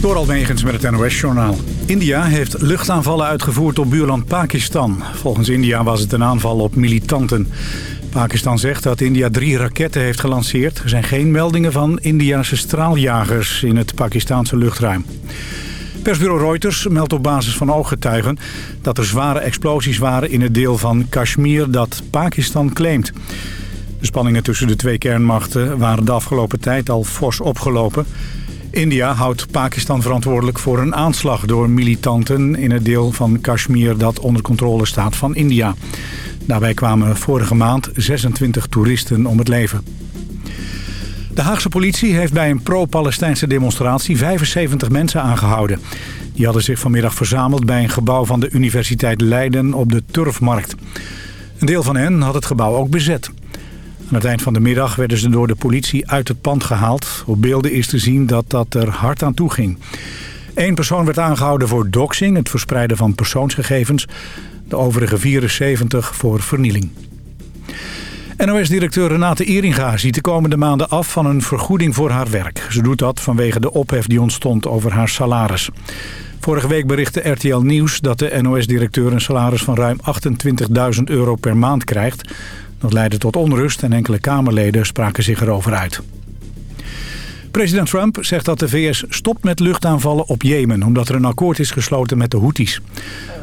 Door Almegens met het NOS-journaal. India heeft luchtaanvallen uitgevoerd op buurland Pakistan. Volgens India was het een aanval op militanten. Pakistan zegt dat India drie raketten heeft gelanceerd. Er zijn geen meldingen van Indiase straaljagers in het Pakistanse luchtruim. Persbureau Reuters meldt op basis van ooggetuigen... dat er zware explosies waren in het deel van Kashmir dat Pakistan claimt. De spanningen tussen de twee kernmachten waren de afgelopen tijd al fors opgelopen... India houdt Pakistan verantwoordelijk voor een aanslag door militanten in het deel van Kashmir dat onder controle staat van India. Daarbij kwamen vorige maand 26 toeristen om het leven. De Haagse politie heeft bij een pro-Palestijnse demonstratie 75 mensen aangehouden. Die hadden zich vanmiddag verzameld bij een gebouw van de Universiteit Leiden op de Turfmarkt. Een deel van hen had het gebouw ook bezet. Aan het eind van de middag werden ze door de politie uit het pand gehaald. Op beelden is te zien dat dat er hard aan toe ging. Eén persoon werd aangehouden voor doxing, het verspreiden van persoonsgegevens. De overige 74 voor vernieling. NOS-directeur Renate Ieringa ziet de komende maanden af van een vergoeding voor haar werk. Ze doet dat vanwege de ophef die ontstond over haar salaris. Vorige week berichtte RTL Nieuws dat de NOS-directeur een salaris van ruim 28.000 euro per maand krijgt. Dat leidde tot onrust en enkele Kamerleden spraken zich erover uit. President Trump zegt dat de VS stopt met luchtaanvallen op Jemen... omdat er een akkoord is gesloten met de Houthis.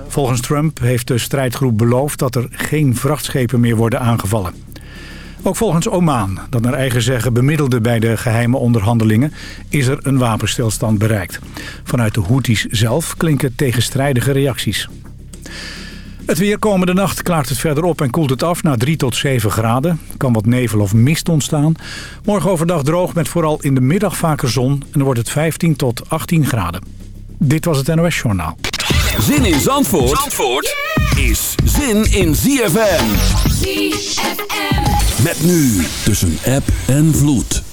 Volgens Trump heeft de strijdgroep beloofd dat er geen vrachtschepen meer worden aangevallen. Ook volgens Oman, dat naar eigen zeggen bemiddelde bij de geheime onderhandelingen... is er een wapenstilstand bereikt. Vanuit de Houthis zelf klinken tegenstrijdige reacties. Het weer komende nacht klaart het verder op en koelt het af naar 3 tot 7 graden. kan wat nevel of mist ontstaan. Morgen overdag droog met vooral in de middag vaker zon. En dan wordt het 15 tot 18 graden. Dit was het NOS Journaal. Zin in Zandvoort, Zandvoort is zin in ZFM. ZFM. Met nu tussen app en vloed.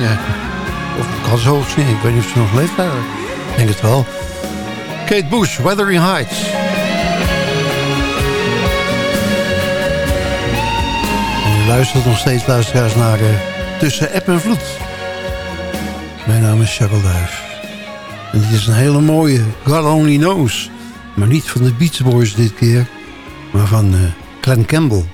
Of kan ze hoog zingen? Ik weet niet of ze nog leeft. Ik denk het wel. Kate Bush, Wuthering Heights. En luistert nog steeds, luisteraars, naar uh, Tussen App en Vloed. Mijn naam is Charles Duif. En dit is een hele mooie God Only Knows. Maar niet van de Beach Boys dit keer, maar van uh, Campbell.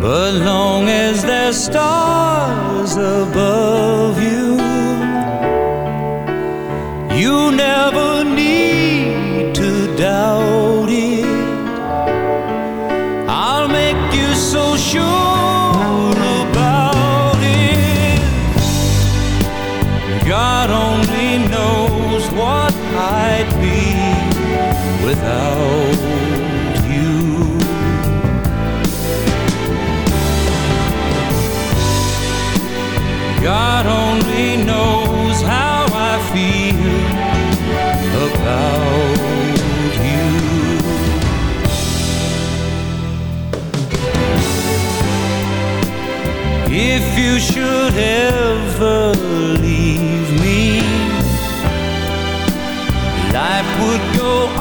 But long as there's stars above you, you never need to doubt it. I'll make you so sure about it. God only knows what I'd be without. should ever leave me. Life would go on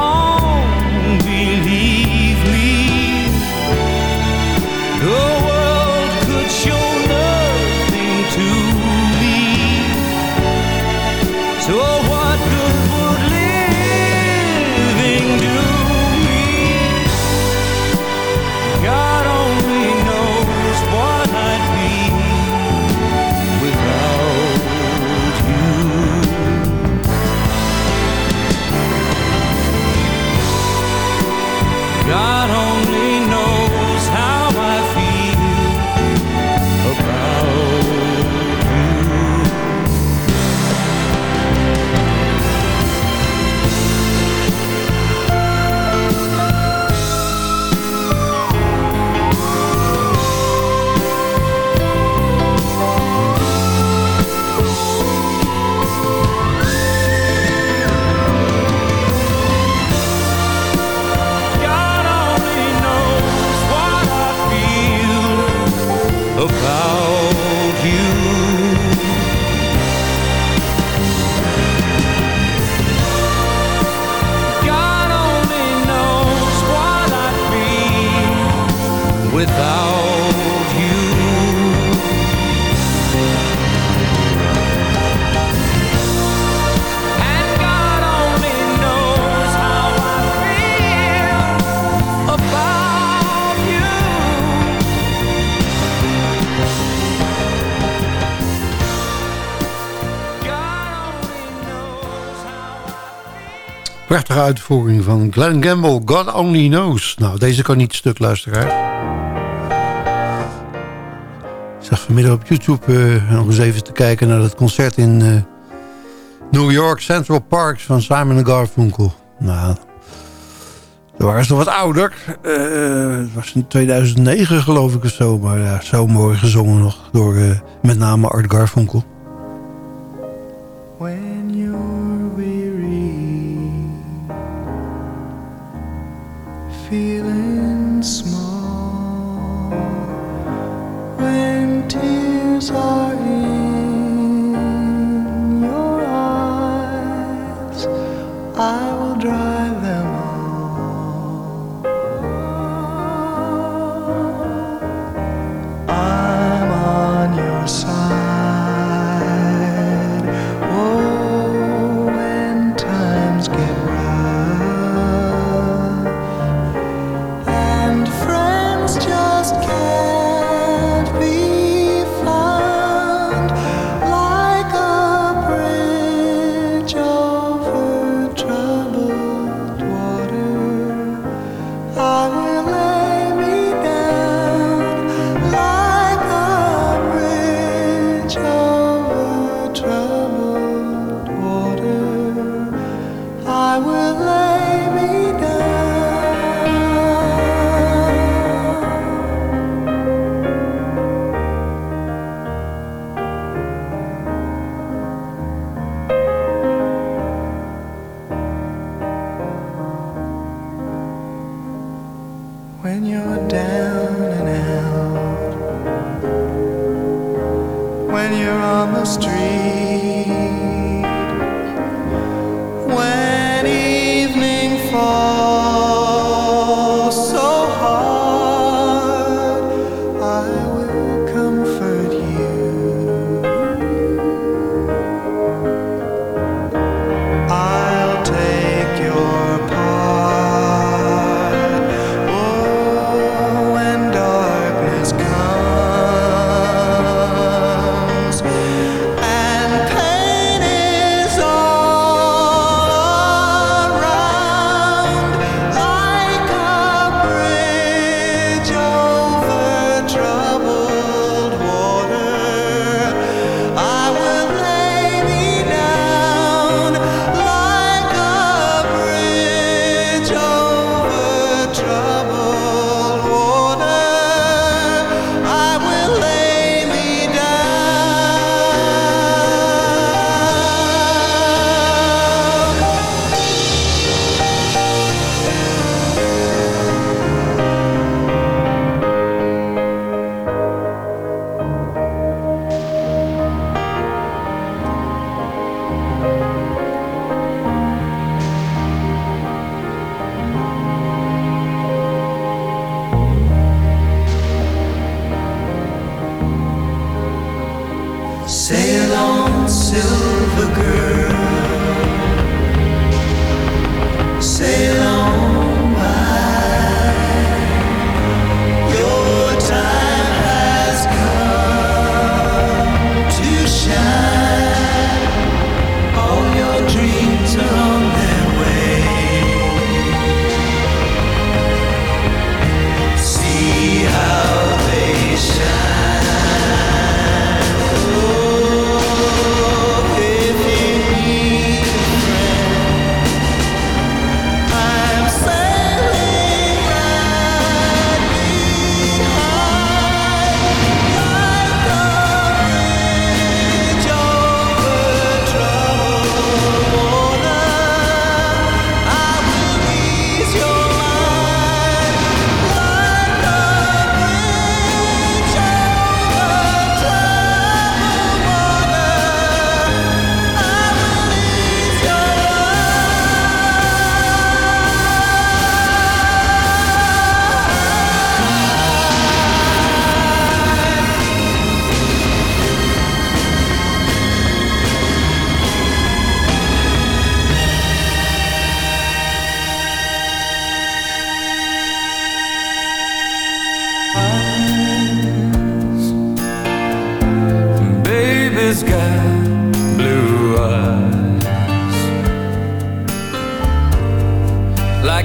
Prachtige uitvoering van Glenn Gamble, God Only Knows. Nou, deze kan niet stuk, luisteren. Ik zag vanmiddag op YouTube uh, nog eens even te kijken naar het concert in uh, New York Central Park van Simon Garfunkel. Nou, daar ze nog wat ouder. Uh, het was in 2009 geloof ik of zo. Maar ja, zo mooi gezongen nog door met name Art Garfunkel.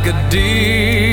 like a deer.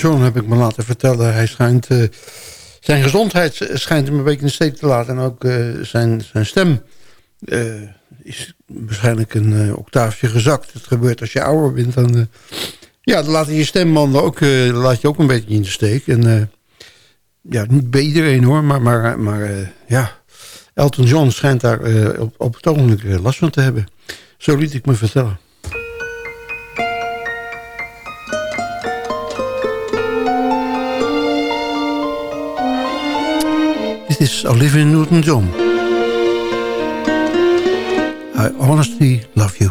John, heb ik me laten vertellen. Hij schijnt, uh, zijn gezondheid schijnt hem een beetje in de steek te laten. En ook uh, zijn, zijn stem uh, is waarschijnlijk een octaafje gezakt. Het gebeurt als je ouder bent. Dan, ja, dan laat je je stembanden ook, laat je ook een beetje in de steek. En ja, niet bij iedereen hoor, maar, maar, maar ja... Elton John schijnt daar op, op het ogenblik last van te hebben. Zo liet ik me vertellen. Is Olivia Newton-John. I honestly love you.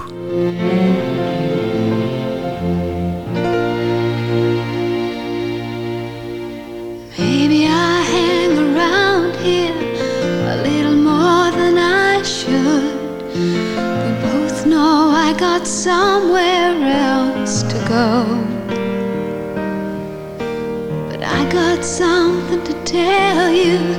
Maybe I hang around here a little more than I should. We both know I got somewhere else to go. But I got something to tell you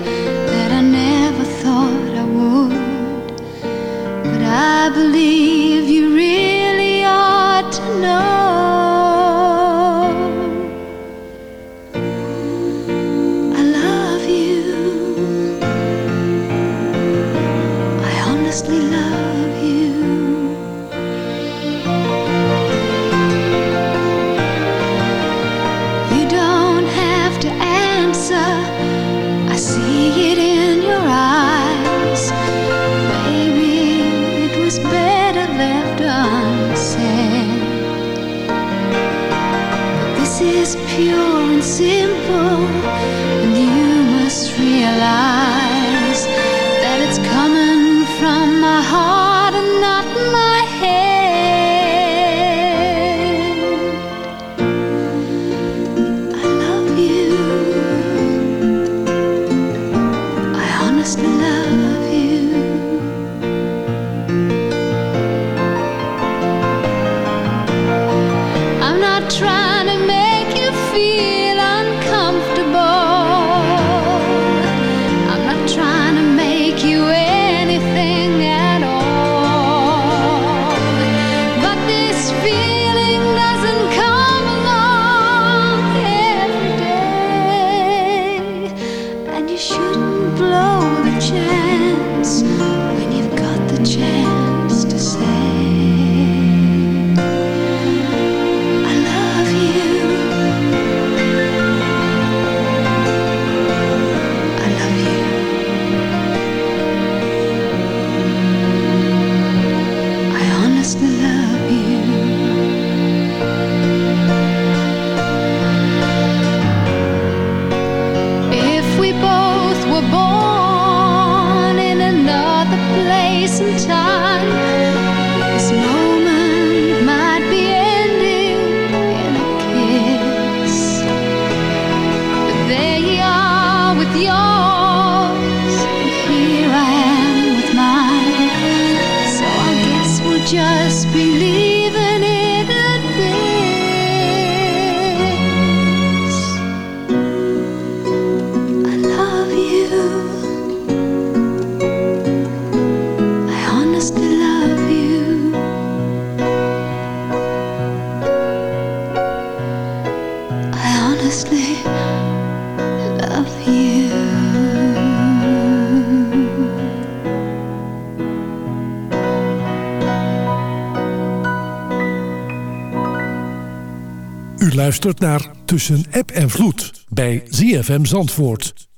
luistert naar Tussen App en Vloed bij ZFM Zandvoort.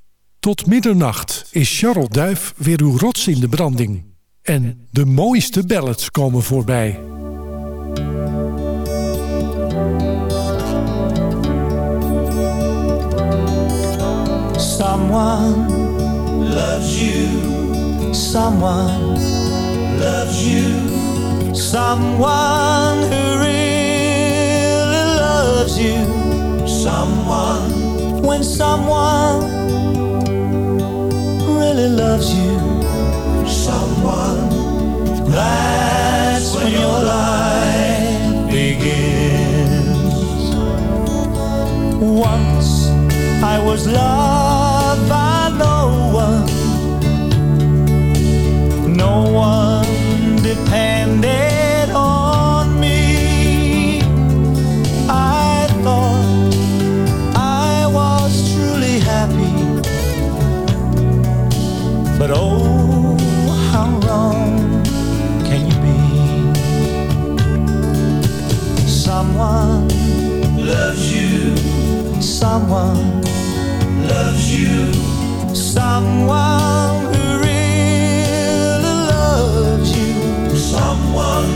Tot middernacht is Charles Duif weer uw rots in de branding. En de mooiste ballads komen voorbij. Someone loves you. Someone loves you. Someone who Someone. When someone really loves you. Someone. That's when your life begins. Once I was loved by no one. No one Someone loves you. Someone who really loves you. Someone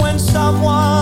when someone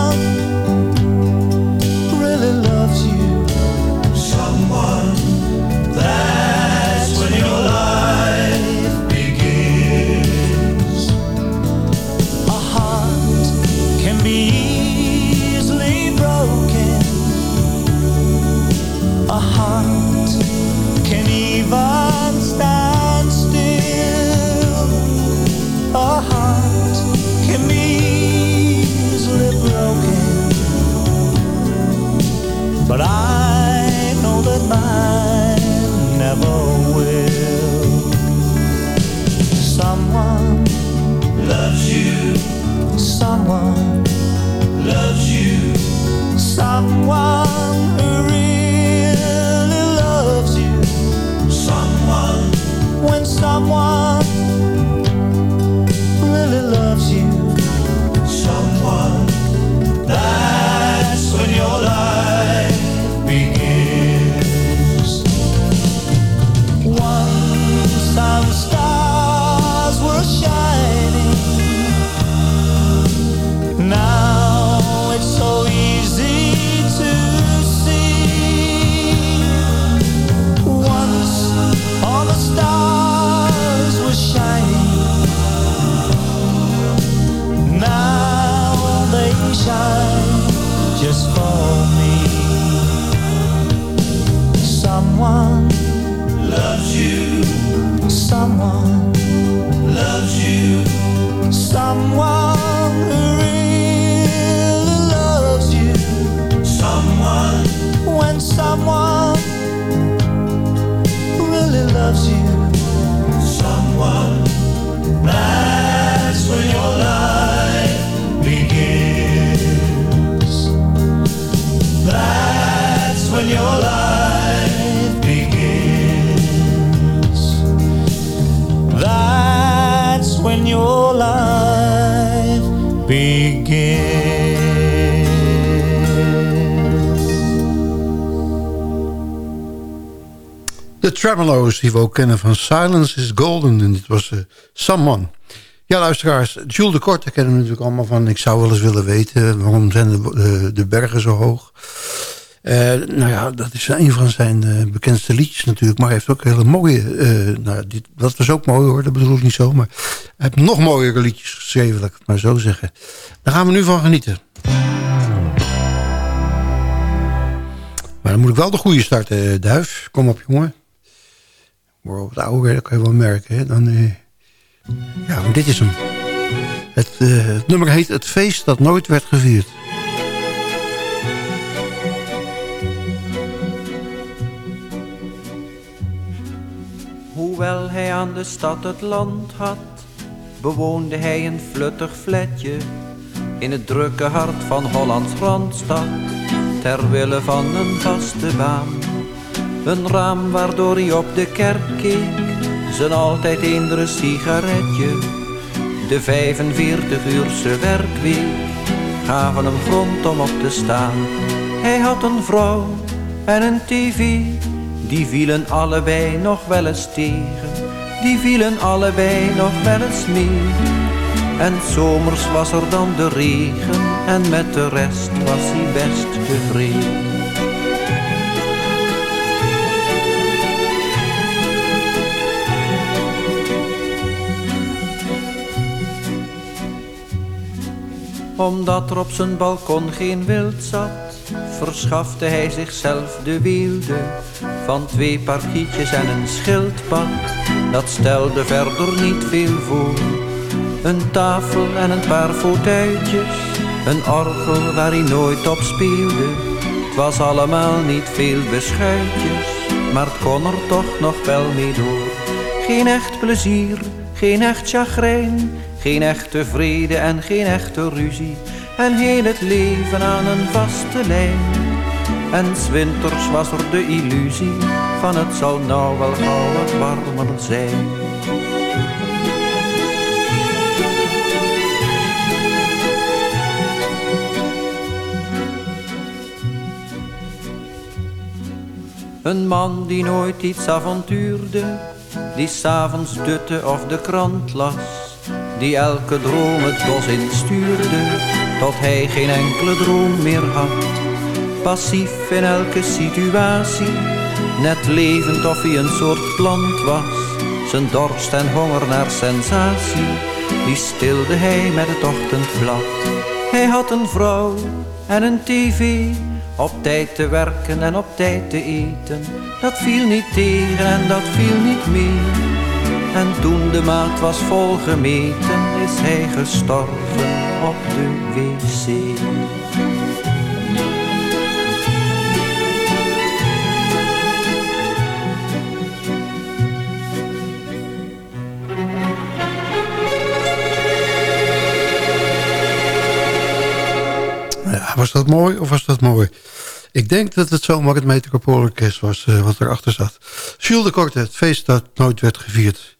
Die we ook kennen van Silence is Golden. En dit was uh, Someone. Ja, luisteraars, Jules de Korte kennen we natuurlijk allemaal van... ik zou wel eens willen weten, waarom zijn de, de, de bergen zo hoog? Uh, nou ja, dat is een van zijn bekendste liedjes natuurlijk. Maar hij heeft ook hele mooie... Nou, dit, dat was ook mooi hoor, dat bedoel ik niet zo. Maar hij heeft nog mooiere liedjes geschreven, laat ik het maar zo zeggen. Daar gaan we nu van genieten. Maar dan moet ik wel de goede starten, Duif. Kom op, jongen. Word wat ouder, dat kan je wel merken. Hè? Dan, uh, ja, maar dit is hem. Het, uh, het nummer heet Het feest dat nooit werd gevierd. Hoewel hij aan de stad het land had, bewoonde hij een fluttig flatje in het drukke hart van Hollands Randstad, ter wille van een vaste baan. Een raam waardoor hij op de kerk keek, zijn altijd eendere sigaretje. De 45-uurse werkweek gaven hem grond om op te staan. Hij had een vrouw en een tv, die vielen allebei nog wel eens tegen. Die vielen allebei nog wel eens mee. En zomers was er dan de regen en met de rest was hij best tevreden. Omdat er op zijn balkon geen wild zat, verschafte hij zichzelf de weelde van twee parkietjes en een schildpad. Dat stelde verder niet veel voor. Een tafel en een paar fauteuiltjes, een orgel waar hij nooit op speelde. Was allemaal niet veel beschuitjes, maar het kon er toch nog wel mee door. Geen echt plezier, geen echt chagrijn, geen echte vrede en geen echte ruzie. En heel het leven aan een vaste lijn. En zwinters was er de illusie van het zal nou wel gauw wat warmer zijn. Een man die nooit iets avontuurde, die s'avonds dutte of de krant las. Die elke droom het bos instuurde, tot hij geen enkele droom meer had. Passief in elke situatie, net levend of hij een soort plant was. Zijn dorst en honger naar sensatie, die stilde hij met het ochtendblad. Hij had een vrouw en een tv, op tijd te werken en op tijd te eten. Dat viel niet tegen en dat viel niet mee. En toen de maat was volgemeten, is hij gestorven op de wc. Ja, was dat mooi of was dat mooi? Ik denk dat het zomaar het Metropoolorkest was uh, wat erachter zat. Jules de Korte, het feest dat nooit werd gevierd.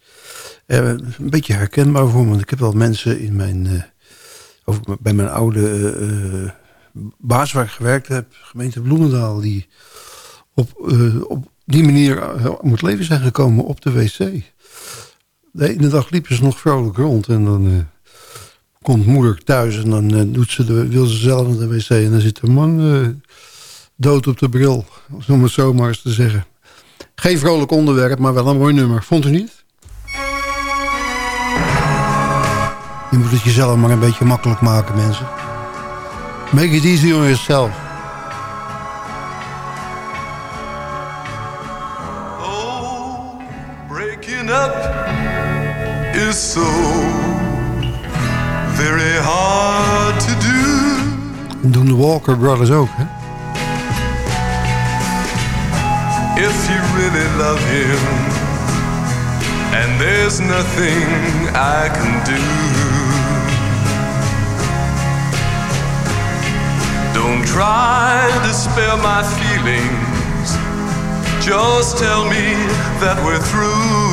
Uh, een beetje herkenbaar voor me, want ik heb wel mensen in mijn, uh, of bij mijn oude baas waar ik gewerkt heb, gemeente Bloemendaal, die op, op die manier om het leven zijn gekomen op de wc. De ene dag liepen ze nog vrolijk rond en dan komt moeder thuis en dan doet ze wil ze zelf naar de wc. En dan zit de man dood op de bril. Om het zo maar eens te zeggen. Geen vrolijk onderwerp, maar wel een mooi nummer. Vond u niet? Je moet het jezelf maar een beetje makkelijk maken, mensen. Make it easy on yourself. Oh, breaking up is so very hard to do. Doen de Walker Brothers ook, hè? If you really love him, and there's nothing I can do. Don't try to spare my feelings. Just tell me that we're through.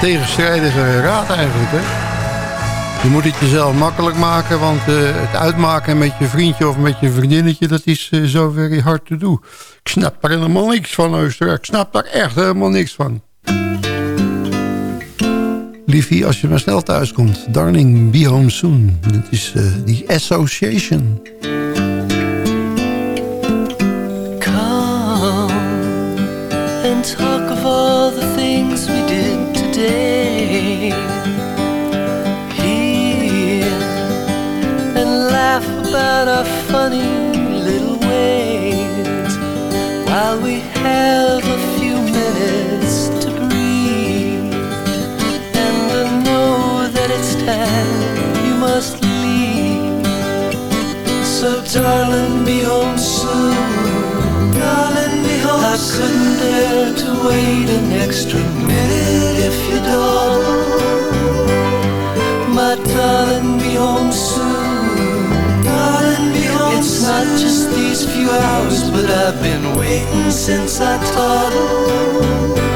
tegenstrijdige raad eigenlijk, hè? Je moet het jezelf makkelijk maken, want eh, het uitmaken met je vriendje of met je vriendinnetje, dat is eh, zo very hard to do. Ik snap er helemaal niks van, Oostenrijk. Ik snap er echt helemaal niks van. Liefie, als je maar snel thuis komt. Darling, be home soon. Dat is eh, die association. About our funny little ways while we have a few minutes to breathe. And I know that it's time you must leave. So, darling, be home soon. Darling, be home I couldn't bear to wait an extra minute if you don't. My darling, be home It's not just these few hours, but I've been waiting since I toddled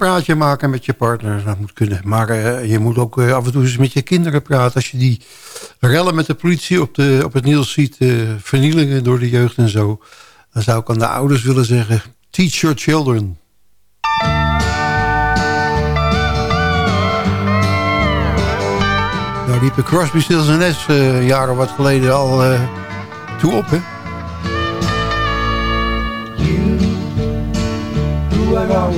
praatje maken met je partner, dat moet kunnen. Maar eh, je moet ook eh, af en toe eens met je kinderen praten. Als je die rellen met de politie op, de, op het nieuws ziet, eh, vernielingen door de jeugd en zo. Dan zou ik aan de ouders willen zeggen, teach your children. Daar liepen Crosby, Stills en Nash jaren wat geleden al toe op, hè?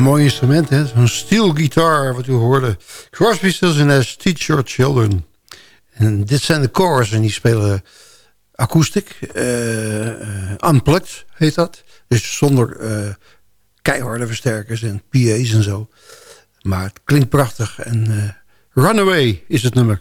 Een mooi instrument, hè? Zo'n steel guitar, wat u hoorde. Crosby, Stills Nash, Teach Your Children. En dit zijn de chorus en die spelen akoestiek. Uh, unplugged heet dat. Dus zonder uh, keiharde versterkers en PA's en zo. Maar het klinkt prachtig. En Runaway is het nummer.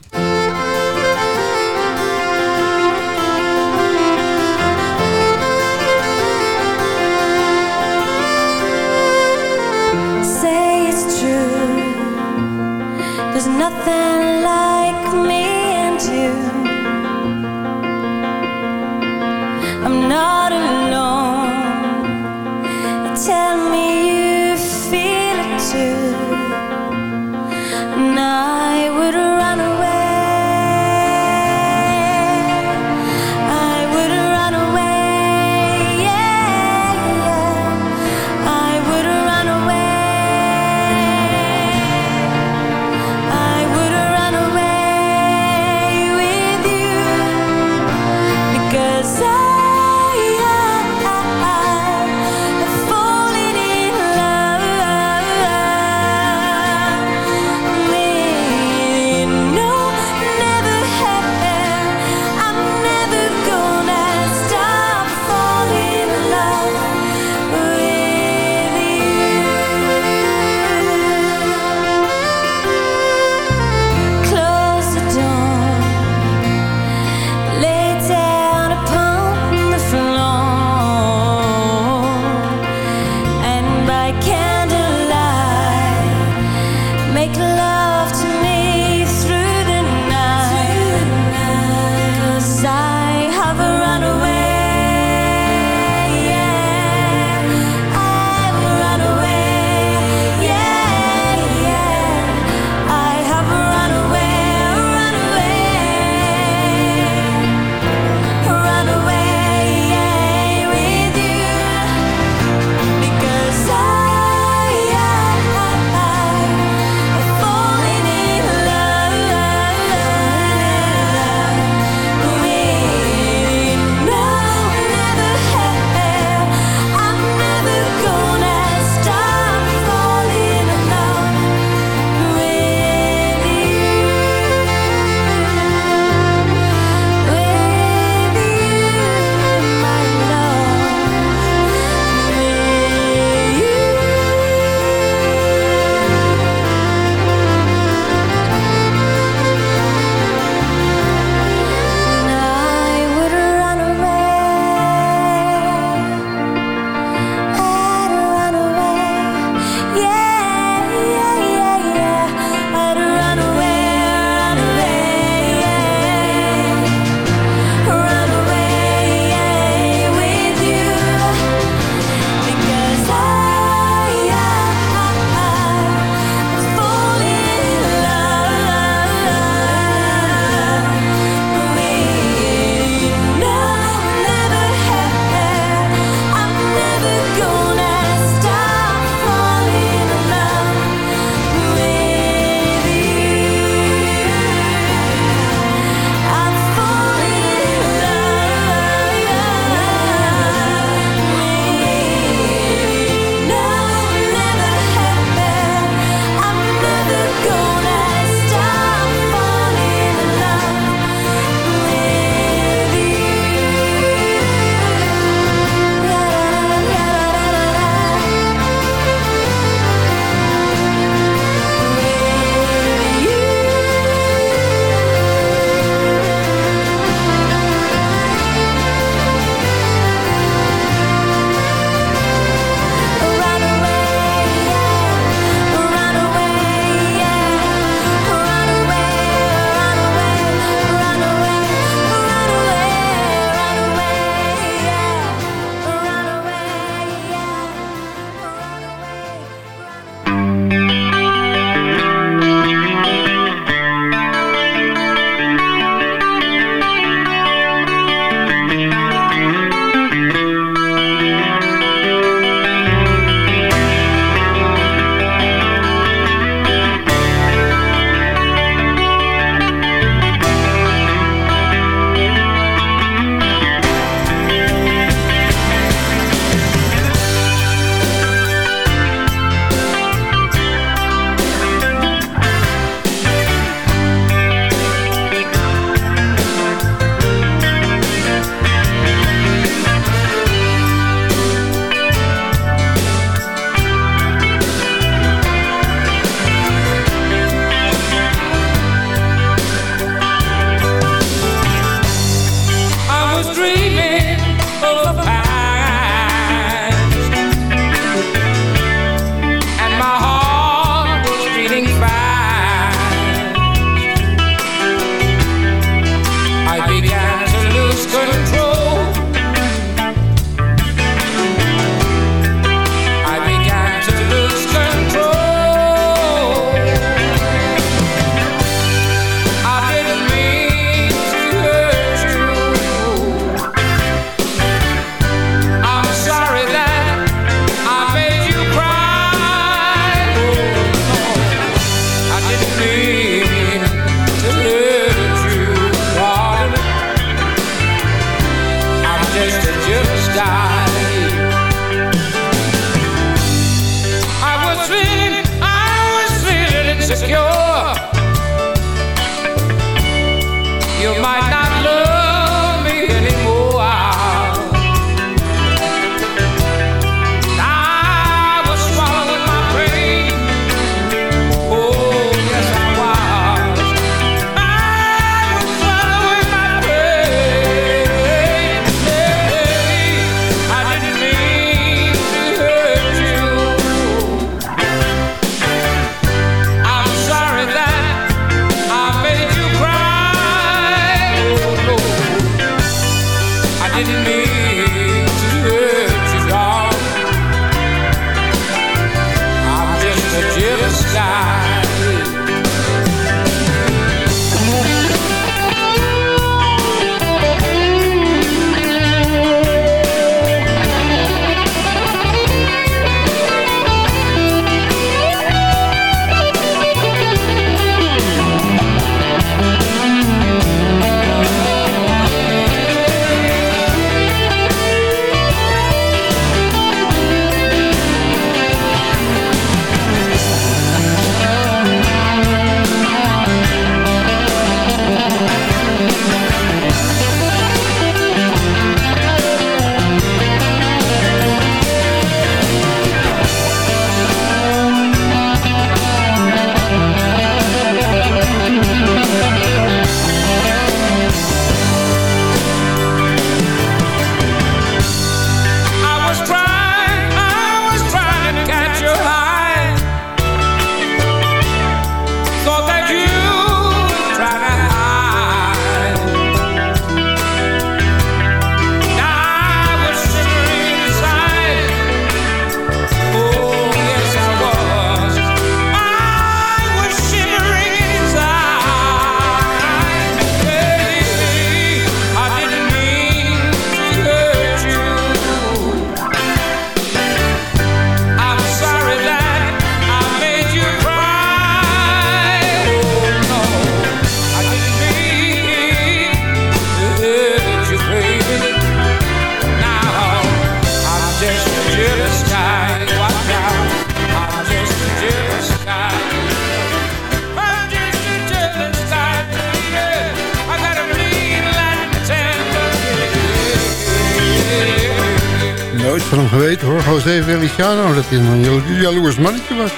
José Feliciano dat hij een jaloers mannetje was.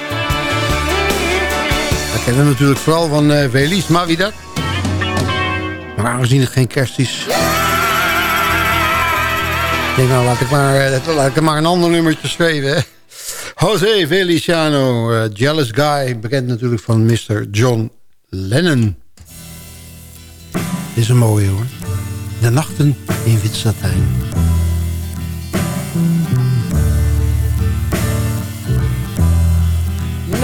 We kennen natuurlijk vooral van uh, Feliz Navidad. Maar aangezien het geen kerst is... Ik denk nou, laat ik maar, eh, laat ik maar een ander nummertje schrijven. José Feliciano, uh, Jealous Guy. Bekend natuurlijk van Mr. John Lennon. Is een mooie hoor. De nachten in wit satijn.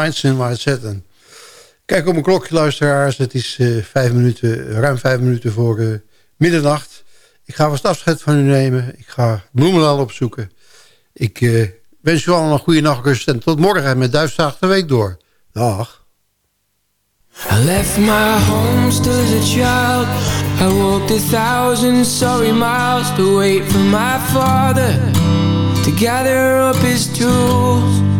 Nights in White. Kijk op mijn klokje, luisteraars. Het is eh, vijf minuten, ruim vijf minuten voor eh, middernacht. Ik ga vast afscheid van u nemen. Ik ga Bloemendaal opzoeken. Ik eh, wens u allemaal een goede nachtrust. En tot morgen met Duifzaag de Week door. Dag. I left my home still as a child. I walked a thousand sorry miles to wait for my father to gather up his tools.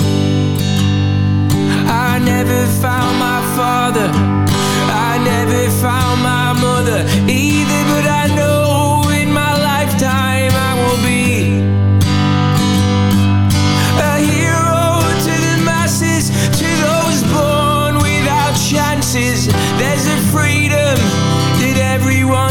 I never found my father, I never found my mother either, but I know in my lifetime I will be a hero to the masses, to those born without chances. There's a freedom that everyone